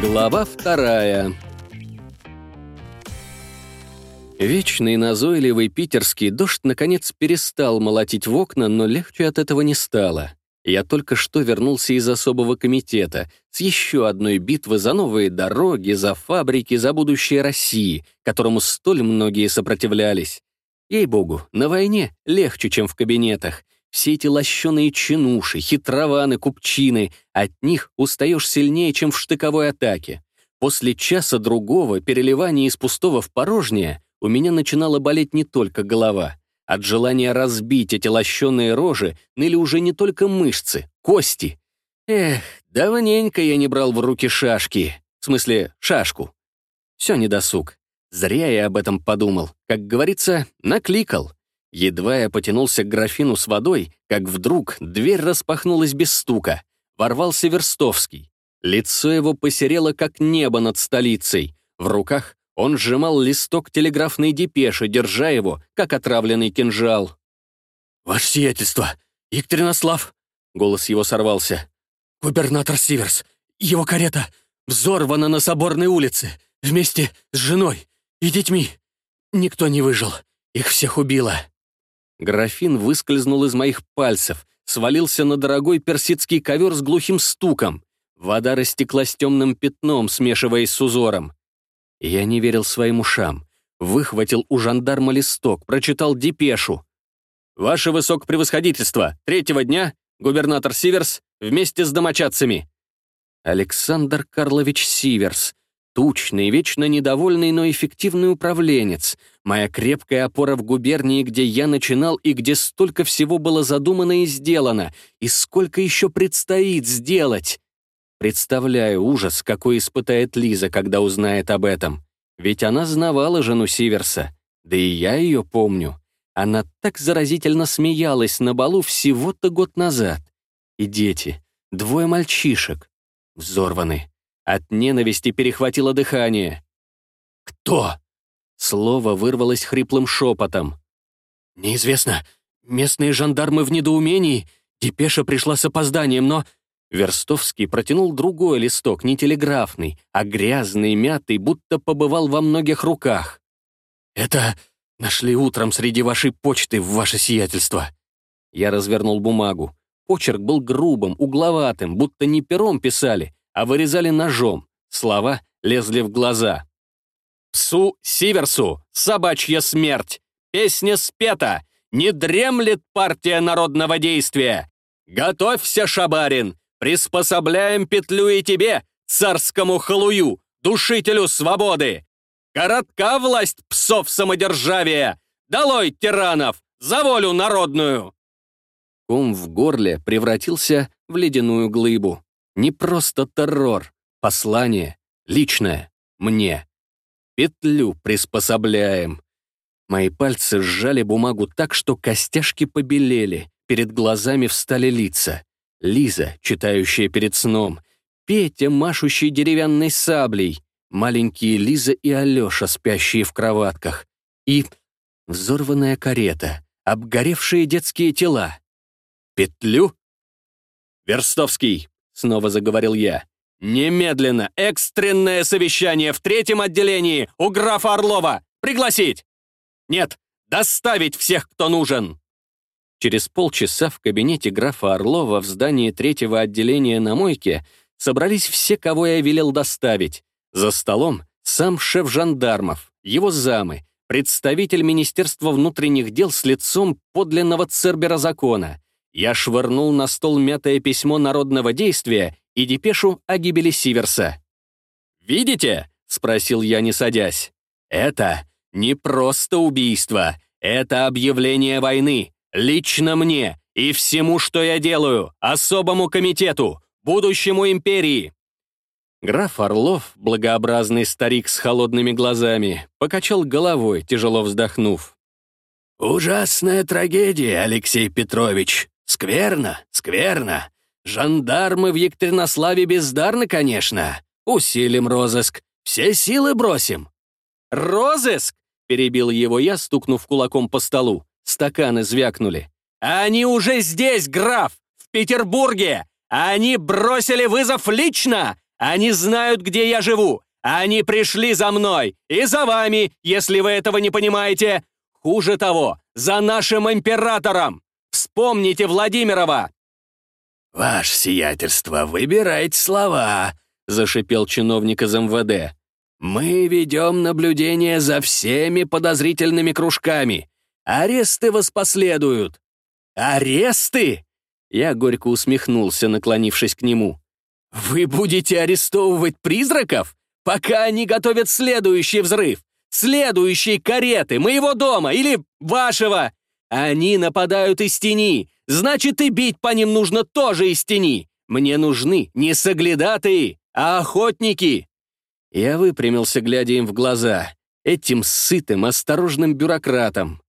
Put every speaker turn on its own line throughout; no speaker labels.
Глава вторая. Вечный назойливый питерский дождь наконец перестал молотить в окна, но легче от этого не стало. Я только что вернулся из особого комитета с еще одной битвы за новые дороги, за фабрики, за будущее России, которому столь многие сопротивлялись. Ей-богу, на войне легче, чем в кабинетах. Все эти лощеные чинуши, хитрованы, купчины, от них устаешь сильнее, чем в штыковой атаке. После часа другого переливания из пустого в порожнее у меня начинала болеть не только голова. От желания разбить эти лощеные рожи ныли уже не только мышцы, кости. Эх, давненько я не брал в руки шашки. В смысле, шашку. Все недосуг. Зря я об этом подумал. Как говорится, накликал. Едва я потянулся к графину с водой, как вдруг дверь распахнулась без стука. Ворвался Верстовский. Лицо его посерело, как небо над столицей. В руках он сжимал листок телеграфной депеши, держа его, как отравленный кинжал.
«Ваше сиятельство! Екатеринослав!» Голос его сорвался. «Губернатор Сиверс! Его карета взорвана на Соборной улице вместе с женой и детьми. Никто не выжил. Их всех убило».
Графин выскользнул из моих пальцев, свалился на дорогой персидский ковер с глухим стуком. Вода растеклась темным пятном, смешиваясь с узором. Я не верил своим ушам. Выхватил у жандарма листок, прочитал депешу. «Ваше высокопревосходительство, третьего дня губернатор Сиверс вместе с домочадцами». Александр Карлович Сиверс, тучный, вечно недовольный, но эффективный управленец, моя крепкая опора в губернии, где я начинал и где столько всего было задумано и сделано, и сколько еще предстоит сделать. Представляю ужас, какой испытает Лиза, когда узнает об этом. Ведь она знавала жену Сиверса. Да и я ее помню. Она так заразительно смеялась на балу всего-то год назад. И дети, двое мальчишек, взорваны. От ненависти перехватило дыхание.
«Кто?»
Слово вырвалось хриплым шепотом.
«Неизвестно. Местные жандармы в недоумении. Депеша пришла с опозданием, но
Верстовский протянул другой листок, не телеграфный, а грязный, мятый, будто побывал во многих руках.
«Это нашли утром среди вашей почты в ваше сиятельство».
Я развернул бумагу. Почерк был грубым, угловатым, будто не пером писали, а вырезали ножом. Слова лезли в глаза. «Псу Сиверсу! Собачья смерть! Песня спета! Не дремлет партия народного действия! Готовься, Шабарин! Приспособляем петлю и тебе, царскому халую, душителю свободы! Коротка власть псов самодержавия! Долой тиранов! За волю народную!» Ком в горле превратился в ледяную глыбу. Не просто террор, послание, личное, мне. Петлю приспособляем. Мои пальцы сжали бумагу так, что костяшки побелели, перед глазами встали лица. Лиза, читающая перед сном, Петя, машущий деревянной саблей, маленькие Лиза и Алеша, спящие в кроватках, и взорванная карета, обгоревшие детские тела. «Петлю?» «Верстовский», — снова заговорил я, «немедленно экстренное совещание в третьем отделении у графа Орлова! Пригласить! Нет, доставить всех, кто нужен!» Через полчаса в кабинете графа Орлова в здании третьего отделения на мойке собрались все, кого я велел доставить. За столом сам шеф жандармов, его замы, представитель Министерства внутренних дел с лицом подлинного цербера закона. Я швырнул на стол мятое письмо народного действия и депешу о гибели Сиверса. «Видите?» — спросил я, не садясь. «Это не просто убийство, это объявление войны, Лично мне и всему, что я делаю, особому комитету, будущему империи. Граф Орлов, благообразный старик с холодными глазами, покачал головой, тяжело вздохнув.
«Ужасная трагедия, Алексей Петрович. Скверно, скверно. Жандармы в Екатеринославе бездарны, конечно. Усилим розыск. Все силы бросим».
«Розыск?» — перебил его я, стукнув кулаком по столу. Стаканы звякнули. «Они уже здесь, граф! В Петербурге! Они бросили вызов лично! Они знают, где я живу! Они пришли за мной и за вами, если вы этого не понимаете! Хуже того, за нашим императором! Вспомните Владимирова!»
«Ваше сиятельство, выбирайте слова», — зашипел чиновник из МВД. «Мы ведем наблюдение за всеми подозрительными кружками. Аресты воспоследуют». «Аресты?» Я горько усмехнулся, наклонившись к нему. «Вы будете арестовывать призраков, пока они готовят следующий взрыв, следующие кареты моего дома или вашего. Они нападают из тени, значит и бить по ним нужно тоже из тени. Мне нужны не соглядатые, а охотники». Я выпрямился, глядя им в глаза, этим сытым, осторожным бюрократам.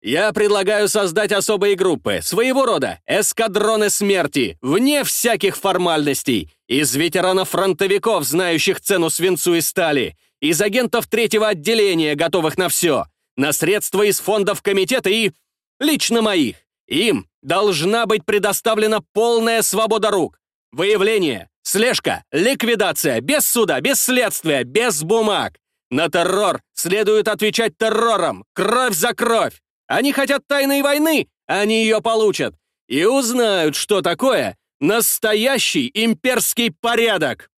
«Я предлагаю создать особые группы, своего рода эскадроны смерти, вне всяких формальностей, из ветеранов-фронтовиков, знающих цену свинцу и стали, из агентов третьего отделения, готовых на все, на средства из фондов комитета и... лично моих. Им должна быть предоставлена полная свобода рук. Выявление, слежка, ликвидация, без суда, без следствия, без бумаг. На террор следует отвечать террором, кровь за кровь. Они хотят тайной войны, они ее получат. И узнают, что такое настоящий имперский порядок.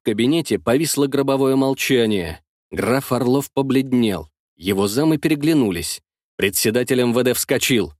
В кабинете повисло гробовое молчание. Граф Орлов побледнел. Его замы переглянулись. Председатель МВД вскочил.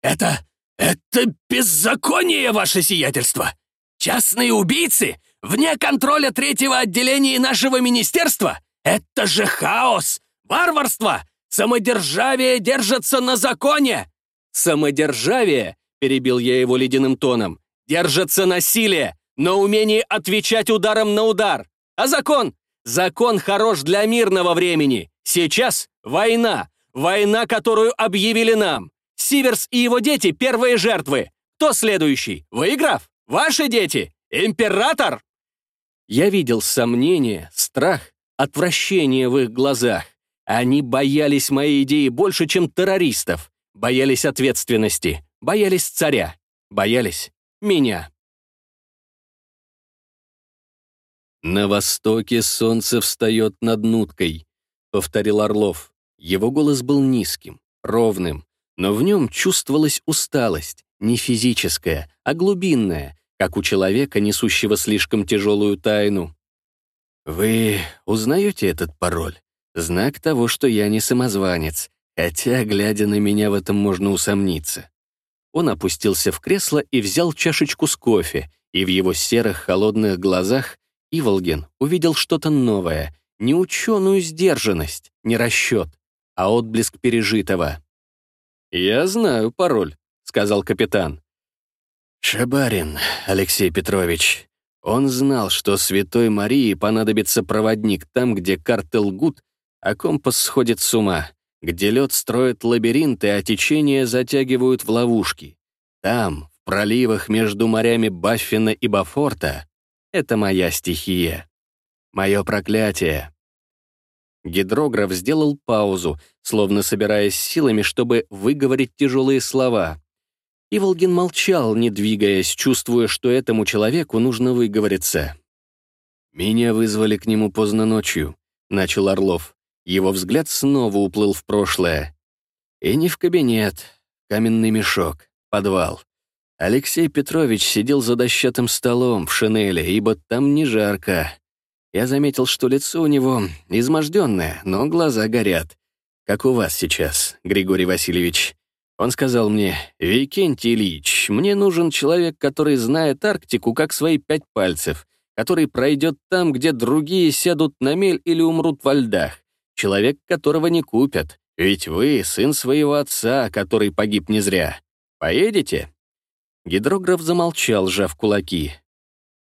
«Это... это беззаконие, ваше сиятельство! Частные убийцы, вне контроля третьего отделения нашего министерства? Это же хаос, варварство! Самодержавие держится на законе!» «Самодержавие», — перебил я его ледяным тоном, «держится на силе, на умении отвечать ударом на удар. А закон? Закон хорош для мирного времени. Сейчас война. Война, которую объявили нам. Сиверс и его дети — первые жертвы. Кто следующий? Выиграв? Ваши дети? Император?» Я видел сомнение, страх, отвращение в их глазах. Они боялись моей идеи больше, чем террористов. Боялись ответственности, боялись царя, боялись меня. «На востоке солнце встает над Нуткой», — повторил Орлов. Его голос был низким, ровным, но в нем чувствовалась усталость, не физическая, а глубинная, как у человека, несущего слишком тяжелую тайну. «Вы узнаете этот пароль? Знак того, что я не самозванец, хотя, глядя на меня, в этом можно усомниться». Он опустился в кресло и взял чашечку с кофе, и в его серых холодных глазах Иволгин увидел что-то новое, не ученую сдержанность, не расчет, а отблеск пережитого. «Я знаю пароль», — сказал капитан. «Шабарин, Алексей Петрович. Он знал, что Святой Марии понадобится проводник там, где карты лгут, а компас сходит с ума, где лед строит лабиринты, а течения затягивают в ловушки. Там, в проливах между морями Баффина и Бафорта, это моя стихия. Мое проклятие. Гидрограф сделал паузу, словно собираясь силами, чтобы выговорить тяжелые слова. Иволгин молчал, не двигаясь, чувствуя, что этому человеку нужно выговориться. «Меня вызвали к нему поздно ночью», — начал Орлов. Его взгляд снова уплыл в прошлое. И не в кабинет, каменный мешок, подвал. Алексей Петрович сидел за дощатым столом в шинели, ибо там не жарко. Я заметил, что лицо у него изможденное, но глаза горят. Как у вас сейчас, Григорий Васильевич. Он сказал мне, «Викентий Ильич, мне нужен человек, который знает Арктику как свои пять пальцев, который пройдет там, где другие сядут на мель или умрут во льдах, человек, которого не купят, ведь вы сын своего отца, который погиб не зря. Поедете?» Гидрограф замолчал, сжав кулаки.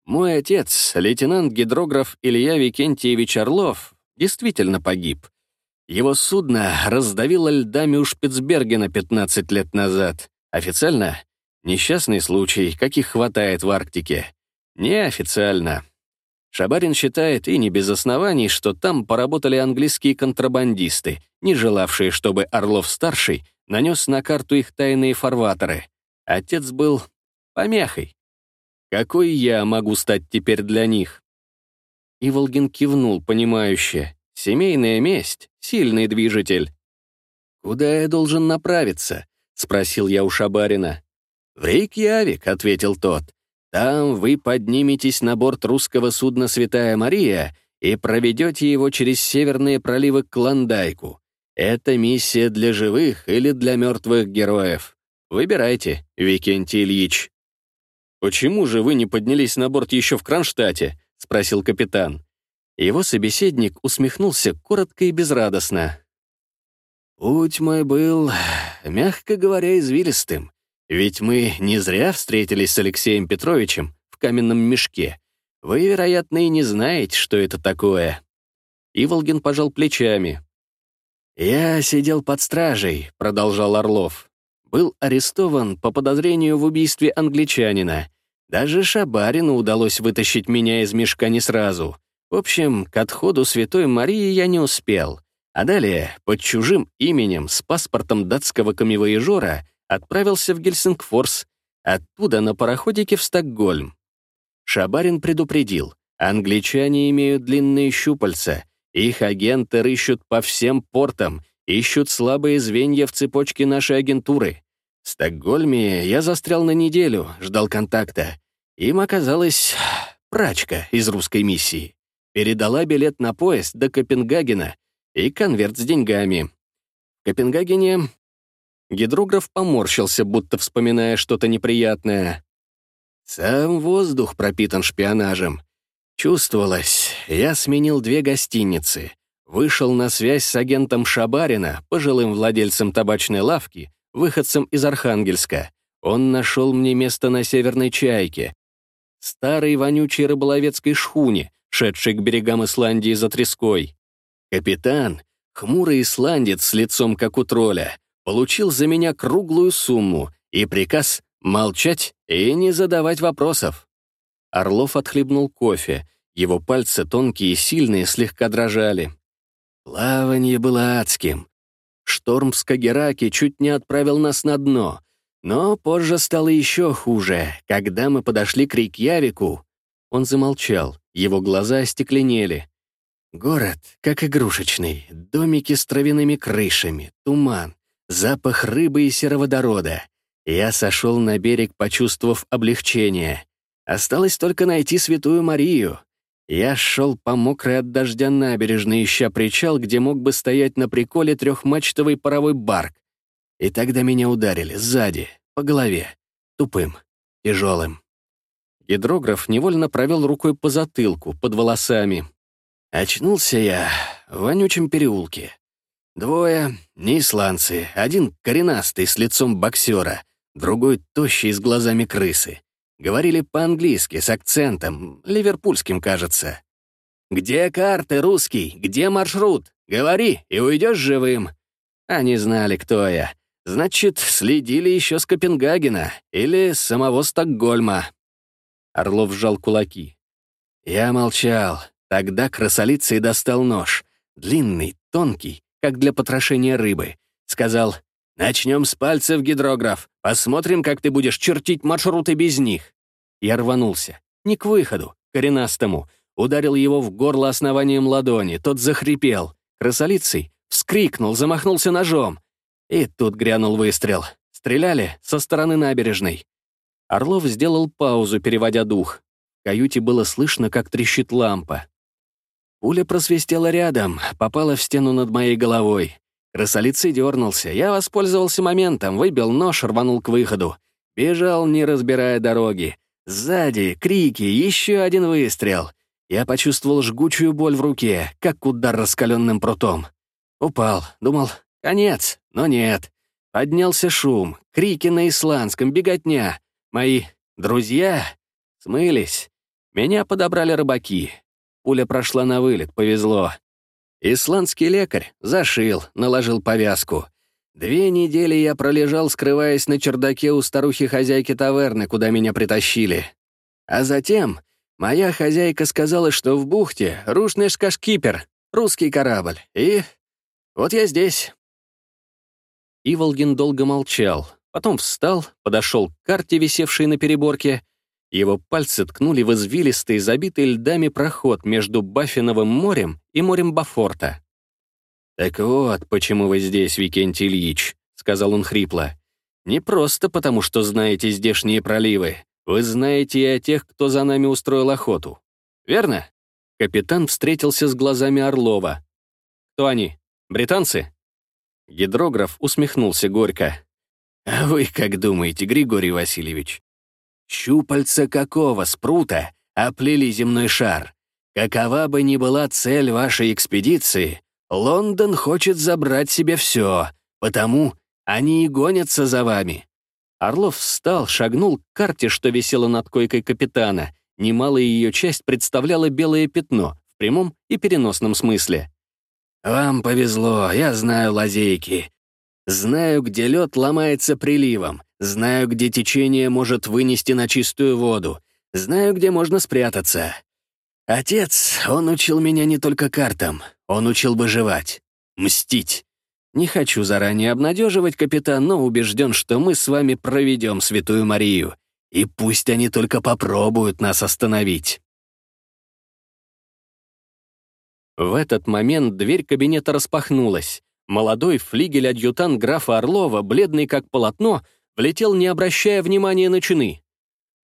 Мой отец, лейтенант-гидрограф Илья Викентьевич Орлов, действительно погиб. Его судно раздавило льдами у Шпицбергена 15 лет назад. Официально — несчастный случай, каких хватает в Арктике. Неофициально. Шабарин считает, и не без оснований, что там поработали английские контрабандисты, не желавшие, чтобы Орлов-старший нанес на карту их тайные фарватеры. Отец был помехой,
какой я могу стать теперь для них. Иволгин кивнул, понимающе. Семейная месть — сильный движитель. «Куда я должен направиться?» — спросил я у Шабарина. «В Рейкьявик», — ответил тот. «Там вы подниметесь на борт русского судна «Святая Мария» и проведете его через северные проливы к Клондайку. Это миссия для живых или для мертвых героев. Выбирайте, Викентий Ильич». «Почему же вы не поднялись на борт еще в Кронштадте?» — спросил капитан. Его собеседник усмехнулся коротко и безрадостно. «Путь мой был, мягко говоря, извилистым. Ведь мы не зря встретились с Алексеем Петровичем в каменном мешке. Вы, вероятно, и не знаете, что это такое». Иволгин пожал плечами. «Я сидел под стражей», — продолжал Орлов. «Был арестован по подозрению в убийстве англичанина. Даже Шабарину удалось вытащить меня из мешка не сразу. В общем, к отходу Святой Марии я не успел. А далее, под чужим именем, с паспортом датского камевоежора, отправился в Гельсингфорс, оттуда на пароходике в Стокгольм. Шабарин предупредил, англичане имеют длинные щупальца, их агенты рыщут по всем портам, ищут слабые звенья в цепочке нашей агентуры. В Стокгольме я застрял на неделю, ждал контакта. Им оказалась прачка из русской миссии. Передала билет на поезд до Копенгагена и конверт с деньгами. В Копенгагене гидрограф поморщился, будто вспоминая что-то неприятное. Сам воздух пропитан шпионажем. Чувствовалось, я сменил две гостиницы, вышел на связь с агентом Шабарина, пожилым владельцем табачной лавки, выходцем из Архангельска. Он нашел мне место на Северной Чайке, старой вонючей рыболовецкой шхуне, шедшей к берегам Исландии за треской. Капитан, хмурый исландец с лицом как у тролля, получил за меня круглую сумму и приказ молчать и не задавать вопросов. Орлов отхлебнул кофе, его пальцы тонкие и сильные слегка дрожали. Плавание было адским. Шторм в Скагераке чуть не отправил нас на дно, но позже стало еще хуже, когда мы подошли к Рейкьявику. Он замолчал, его глаза остекленели. Город, как игрушечный, домики с травяными крышами, туман, запах рыбы и сероводорода. Я сошел на берег, почувствовав облегчение. Осталось только найти Святую Марию. Я шел по мокрой от дождя набережной, ища причал, где мог бы стоять на приколе трехмачтовый паровой барк. И тогда меня ударили сзади, по голове, тупым, тяжелым. Гидрограф невольно провел рукой по затылку, под волосами. Очнулся я в вонючем переулке. Двое — не исландцы, один коренастый с лицом боксера, другой тощий с глазами крысы. Говорили по-английски, с акцентом, ливерпульским, кажется. «Где карты, русский? Где маршрут? Говори, и уйдешь живым». Они знали, кто я. Значит, следили еще с Копенгагена или с самого Стокгольма. Орлов сжал кулаки. Я молчал, Тогда красолицей достал нож. Длинный, тонкий, как для потрошения рыбы. Сказал, «Начнем с пальцев, гидрограф. Посмотрим, как ты будешь чертить маршруты без них». Я рванулся. Не к выходу, коренастому. Ударил его в горло основанием ладони. Тот захрипел. Красолицей вскрикнул, замахнулся ножом. И тут грянул выстрел. Стреляли со стороны набережной. Орлов сделал паузу, переводя дух. В каюте было слышно, как трещит лампа. Пуля просвистела рядом, попала в стену над моей головой. Красолицый дернулся. Я воспользовался моментом, выбил нож, рванул к выходу. Бежал, не разбирая дороги. Сзади крики, еще один выстрел. Я почувствовал жгучую боль в руке, как удар раскаленным прутом. Упал, думал, конец, но нет. Поднялся шум, крики на исландском, беготня. Мои друзья смылись. Меня подобрали рыбаки. Пуля прошла на вылет, повезло. Исландский лекарь зашил, наложил повязку. Две недели я пролежал, скрываясь на чердаке у старухи-хозяйки таверны, куда меня притащили. А затем моя хозяйка сказала, что в бухте Рушнешкашкипер, русский корабль, и вот я здесь. Иволгин долго молчал, потом встал, подошел к карте, висевшей на переборке, Его пальцы ткнули в извилистый, забитый льдами проход между Баффиновым морем и морем Бафорта. «Так вот, почему вы здесь, Викентий Ильич», — сказал он хрипло. «Не просто потому, что знаете здешние проливы. Вы знаете и о тех, кто за нами устроил охоту. Верно?» Капитан встретился с глазами Орлова. «Кто они? Британцы?» Гидрограф усмехнулся горько. «А вы как думаете, Григорий Васильевич? Щупальца какого спрута оплели земной шар? Какова бы ни была цель вашей экспедиции, Лондон хочет забрать себе все, потому они и гонятся за вами». Орлов встал, шагнул к карте, что висела над койкой капитана. Немалая ее часть представляла белое пятно, в прямом и переносном смысле. «Вам повезло, я знаю лазейки. Знаю, где лед ломается приливом, знаю, где течение может вынести на чистую воду, знаю, где можно спрятаться. Отец, он учил меня не только картам, он учил выживать, мстить. Не хочу заранее обнадеживать, капитан, но убежден, что мы с вами проведем Святую Марию, и пусть они только попробуют нас остановить. В этот момент дверь кабинета распахнулась. Молодой флигель-адъютант графа Орлова, бледный как полотно, влетел, не обращая внимания на чины.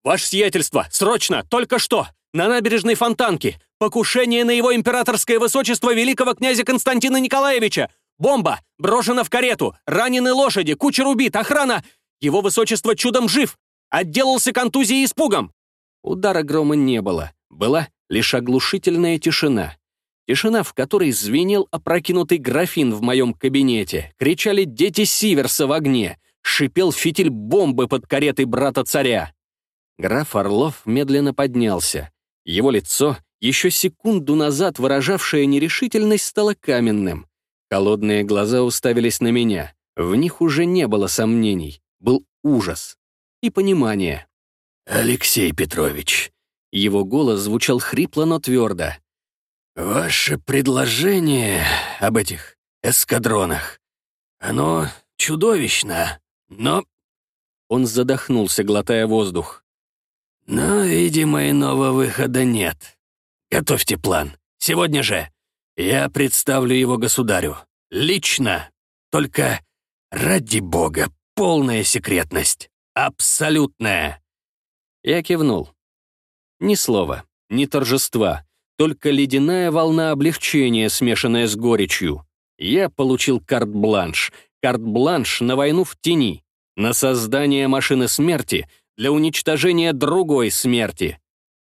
«Ваше сиятельство! Срочно! Только что! На набережной Фонтанки! Покушение на его императорское высочество великого князя Константина Николаевича! Бомба! Брошена в карету! Ранены лошади! Кучер убит! Охрана! Его высочество чудом жив! Отделался контузией и испугом!» Удара грома не было. Была лишь оглушительная тишина. Тишина, в которой звенел опрокинутый графин в моем кабинете, кричали дети Сиверса в огне, шипел фитиль бомбы под каретой брата-царя. Граф Орлов медленно поднялся. Его лицо, еще секунду назад выражавшее нерешительность, стало каменным. Холодные глаза уставились на меня. В них уже не было сомнений. Был ужас и понимание. «Алексей Петрович». Его голос звучал хрипло, но твердо. «Ваше предложение об этих эскадронах, оно чудовищно, но...» Он задохнулся, глотая воздух. «Но, видимо, иного выхода нет. Готовьте план. Сегодня же. Я представлю его государю. Лично. Только, ради бога, полная секретность. Абсолютная». Я кивнул. Ни слова, ни торжества, только ледяная волна облегчения, смешанная с горечью. Я получил карт-бланш. Карт-бланш на войну в тени, на создание машины смерти для уничтожения другой смерти.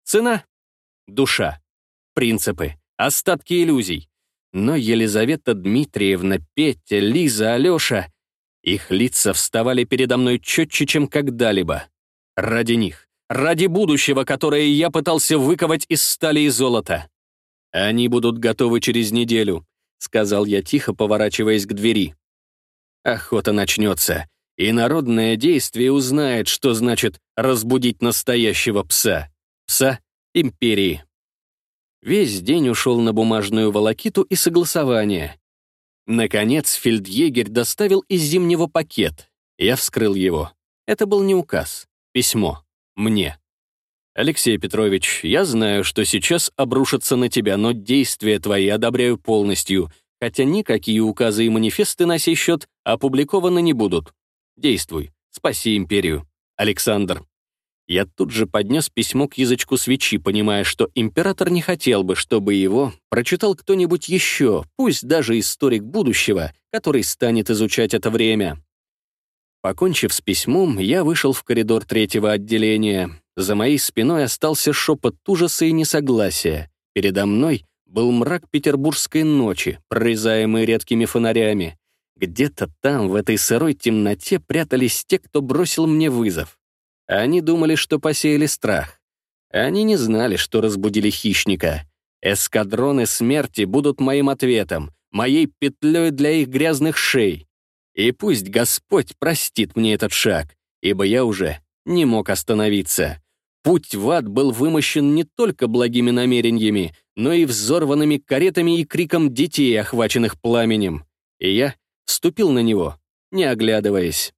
Цена — душа, принципы, остатки иллюзий. Но Елизавета Дмитриевна, Петя, Лиза, Алеша — их лица вставали передо мной четче, чем когда-либо. Ради них ради будущего, которое я пытался выковать из стали и золота. Они будут готовы через неделю, сказал я тихо, поворачиваясь к двери. Охота начнется, и народное действие узнает, что значит разбудить настоящего пса. Пса империи. Весь день ушел на бумажную волокиту и согласование. Наконец, фельдъегерь доставил из зимнего пакет. Я вскрыл его. Это был не указ, письмо мне. Алексей Петрович, я знаю, что сейчас обрушатся на тебя, но действия твои одобряю полностью, хотя никакие указы и манифесты на сей счет опубликованы не будут. Действуй, спаси империю. Александр. Я тут же поднес письмо к язычку свечи, понимая, что император не хотел бы, чтобы его прочитал кто-нибудь еще, пусть даже историк будущего, который станет изучать это время. Покончив с письмом, я вышел в коридор третьего отделения. За моей спиной остался шепот ужаса и несогласия. Передо мной был мрак петербургской ночи, прорезаемый редкими фонарями. Где-то там, в этой сырой темноте, прятались те, кто бросил мне вызов. Они думали, что посеяли страх. Они не знали, что разбудили хищника. Эскадроны смерти будут моим ответом, моей петлей для их грязных шей. И пусть Господь простит мне этот шаг, ибо я уже не мог остановиться. Путь в ад был вымощен не только благими намерениями, но и взорванными каретами и криком детей, охваченных пламенем. И я ступил на него, не оглядываясь.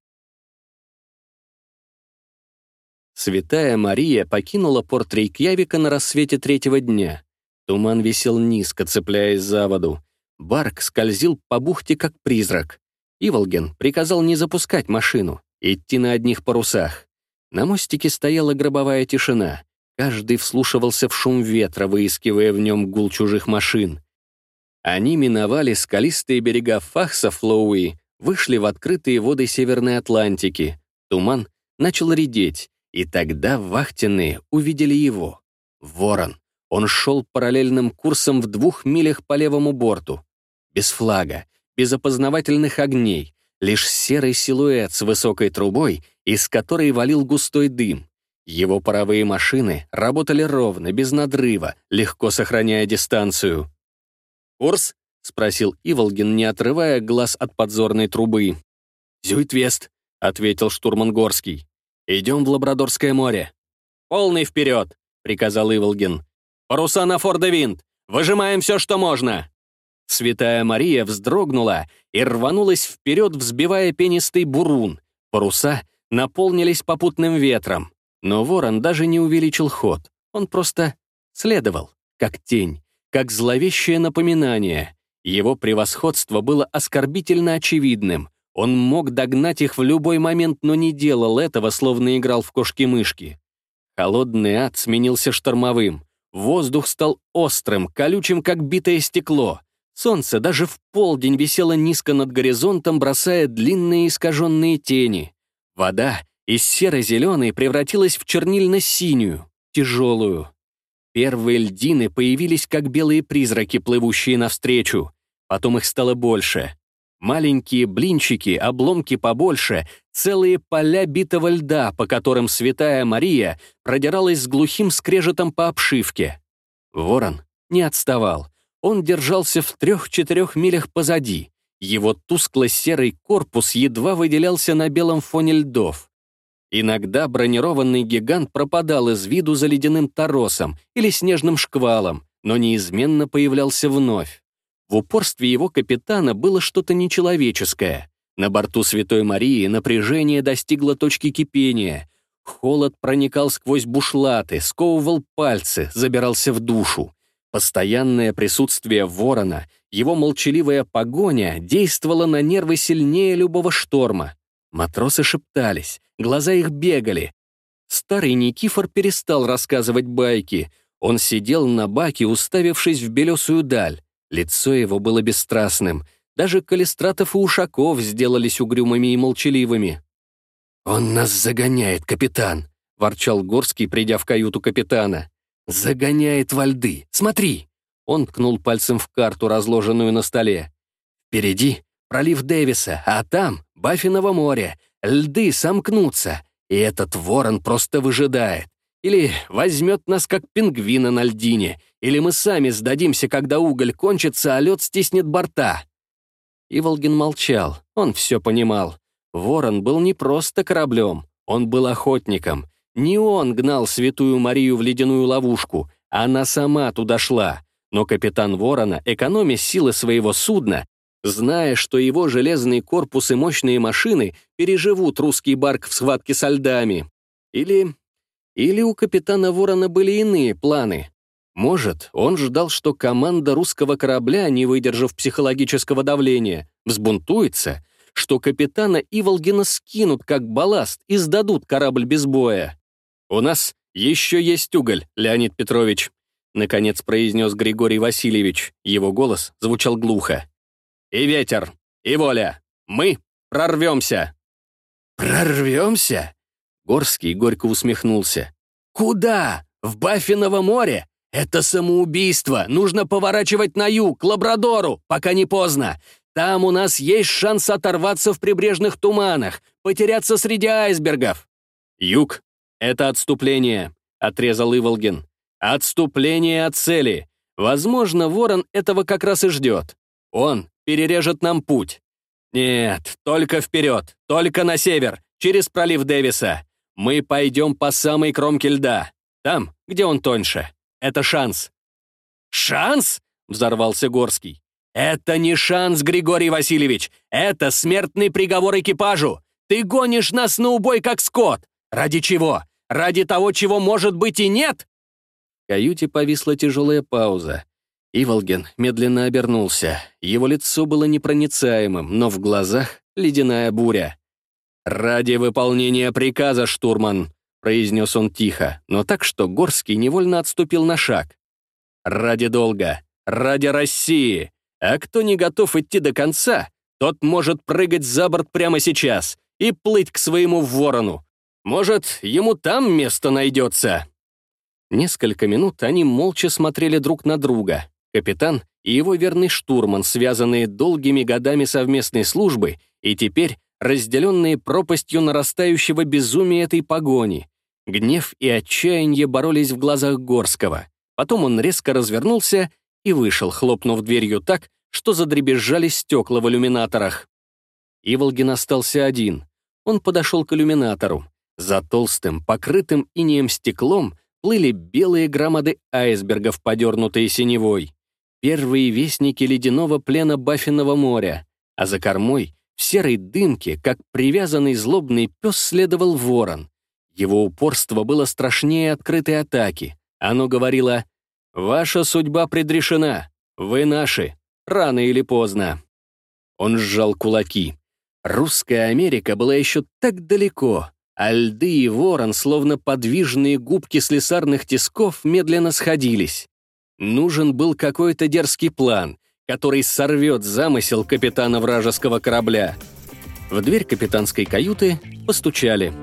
Святая Мария покинула порт Рейкьявика на рассвете третьего дня. Туман висел низко, цепляясь за воду. Барк скользил по бухте, как призрак. Иволген приказал не запускать машину, идти на одних парусах. На мостике стояла гробовая тишина. Каждый вслушивался в шум ветра, выискивая в нем гул чужих машин. Они миновали скалистые берега Фахса Флоуи, вышли в открытые воды Северной Атлантики. Туман начал редеть, и тогда вахтенные увидели его. Ворон. Он шел параллельным курсом в двух милях по левому борту. Без флага, без опознавательных огней, лишь серый силуэт с высокой трубой, из которой валил густой дым. Его паровые машины работали ровно, без надрыва, легко сохраняя дистанцию. «Курс?» — спросил Иволгин, не отрывая глаз от подзорной трубы. «Зюитвест», — ответил штурман Горский. «Идем в Лабрадорское море». «Полный вперед!» — приказал Иволгин. «Паруса на Фордовинт! Выжимаем все, что можно!» Святая Мария вздрогнула и рванулась вперед, взбивая пенистый бурун. Паруса наполнились попутным ветром. Но ворон даже не увеличил ход. Он просто следовал, как тень как зловещее напоминание. Его превосходство было оскорбительно очевидным. Он мог догнать их в любой момент, но не делал этого, словно играл в кошки-мышки. Холодный ад сменился штормовым. Воздух стал острым, колючим, как битое стекло. Солнце даже в полдень висело низко над горизонтом, бросая длинные искаженные тени. Вода из серо-зеленой превратилась в чернильно-синюю, тяжелую. Первые льдины появились как белые призраки, плывущие навстречу. Потом их стало больше. Маленькие блинчики, обломки побольше, целые поля битого льда, по которым святая Мария продиралась с глухим скрежетом по обшивке. Ворон не отставал. Он держался в трех-четырех милях позади. Его тускло-серый корпус едва выделялся на белом фоне льдов. Иногда бронированный гигант пропадал из виду за ледяным торосом или снежным шквалом, но неизменно появлялся вновь. В упорстве его капитана было что-то нечеловеческое. На борту Святой Марии напряжение достигло точки кипения. Холод проникал сквозь бушлаты, сковывал пальцы, забирался в душу. Постоянное присутствие ворона, его молчаливая погоня действовала на нервы сильнее любого шторма. Матросы шептались, глаза их бегали. Старый Никифор перестал рассказывать байки. Он сидел на баке, уставившись в белесую даль. Лицо его было бесстрастным. Даже Калистратов и Ушаков сделались угрюмыми и молчаливыми. «Он нас загоняет, капитан», — ворчал Горский, придя в каюту капитана. «Загоняет во льды. Смотри!» Он ткнул пальцем в карту, разложенную на столе. «Впереди пролив Дэвиса, а там Баффиново море, льды сомкнутся, и этот ворон просто выжидает. Или возьмет нас как пингвина на льдине, или мы сами сдадимся, когда уголь кончится, а лед стиснет борта. Иволгин молчал, он все понимал. Ворон был не просто кораблем, он был охотником. Не он гнал святую Марию в ледяную ловушку, она сама туда шла. Но капитан Ворона, экономя силы своего судна, зная, что его железный корпус и мощные машины переживут русский барк в схватке со льдами. Или... Или у капитана Ворона были иные планы. Может, он ждал, что команда русского корабля, не выдержав психологического давления, взбунтуется, что капитана Иволгина скинут как балласт и сдадут корабль без боя. «У нас еще есть уголь, Леонид Петрович», наконец произнес Григорий Васильевич. Его голос звучал глухо и ветер, и воля. Мы прорвемся!» «Прорвемся?» Горский горько усмехнулся. «Куда? В Баффиново море? Это самоубийство. Нужно поворачивать на юг, к Лабрадору, пока не поздно. Там у нас есть шанс оторваться в прибрежных туманах, потеряться среди айсбергов». «Юг — это отступление», — отрезал Иволгин. «Отступление от цели. Возможно, Ворон этого как раз и ждет. Он перережет нам путь. Нет, только вперед, только на север, через пролив Дэвиса. Мы пойдем по самой кромке льда, там, где он тоньше. Это шанс». «Шанс?» — взорвался Горский. «Это не шанс, Григорий Васильевич. Это смертный приговор экипажу. Ты гонишь нас на убой, как скот. Ради чего?
Ради того, чего может быть и нет?»
В каюте повисла тяжелая пауза. Иволген медленно обернулся. Его лицо было непроницаемым, но в глазах ледяная буря. «Ради выполнения приказа, штурман!» — произнес он тихо, но так, что Горский невольно отступил на шаг. «Ради долга! Ради России! А кто не готов идти до конца, тот может прыгать за борт прямо сейчас и плыть к своему ворону. Может, ему там место найдется?» Несколько минут они молча смотрели друг на друга. Капитан и его верный штурман, связанные долгими годами совместной службы и теперь разделенные пропастью нарастающего безумия этой погони. Гнев и отчаяние боролись в глазах Горского. Потом он резко развернулся и вышел, хлопнув дверью так, что задребезжали стекла в иллюминаторах. Иволгин остался один. Он подошел к иллюминатору. За толстым, покрытым инеем стеклом плыли белые громады айсбергов, подернутые синевой. Первые вестники ледяного плена Баффинного моря, а за кормой в серой дымке, как привязанный злобный пес, следовал ворон. Его упорство было страшнее открытой атаки. Оно говорило «Ваша судьба предрешена, вы наши, рано или поздно». Он сжал кулаки. Русская Америка была еще так далеко, а льды и ворон, словно подвижные губки слесарных тисков, медленно сходились. Нужен был какой-то дерзкий план, который сорвет замысел капитана вражеского корабля. В дверь капитанской каюты постучали.